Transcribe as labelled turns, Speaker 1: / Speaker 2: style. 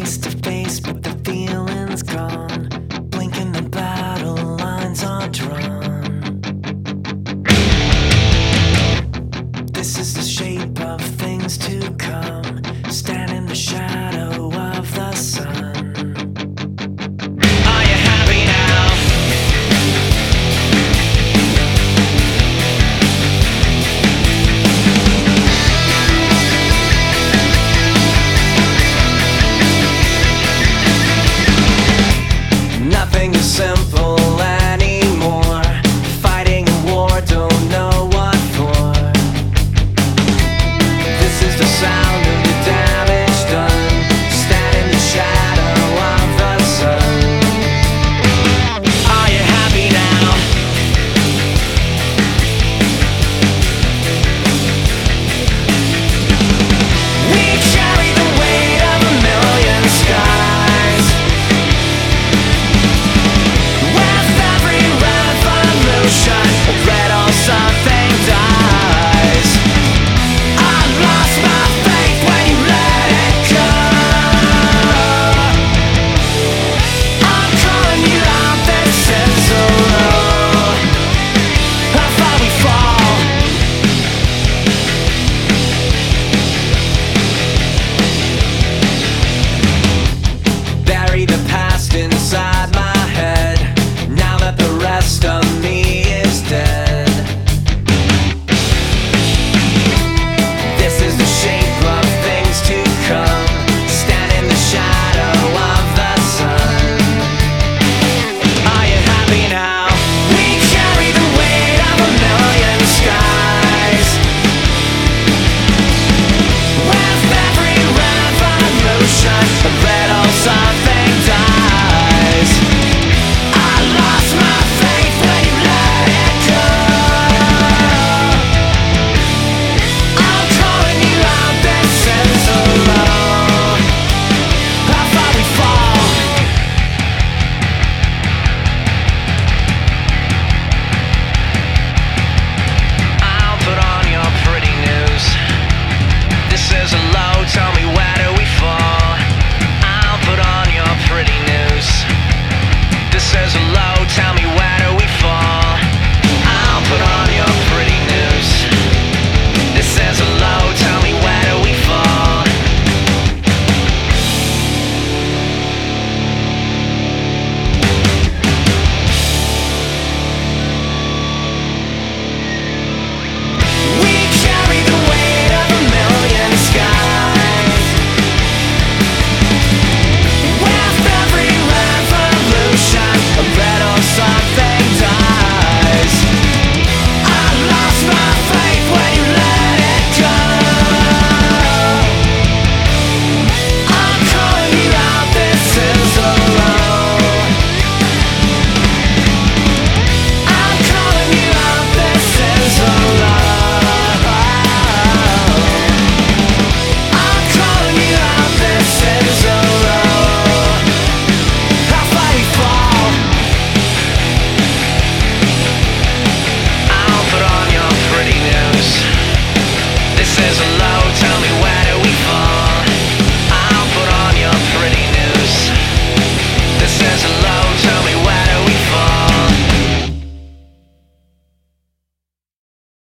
Speaker 1: face to face, but the feeling's gone. Blinking the battle lines are drawn. This is the shape of things to come. Stand in the shadow of the sun. says hello says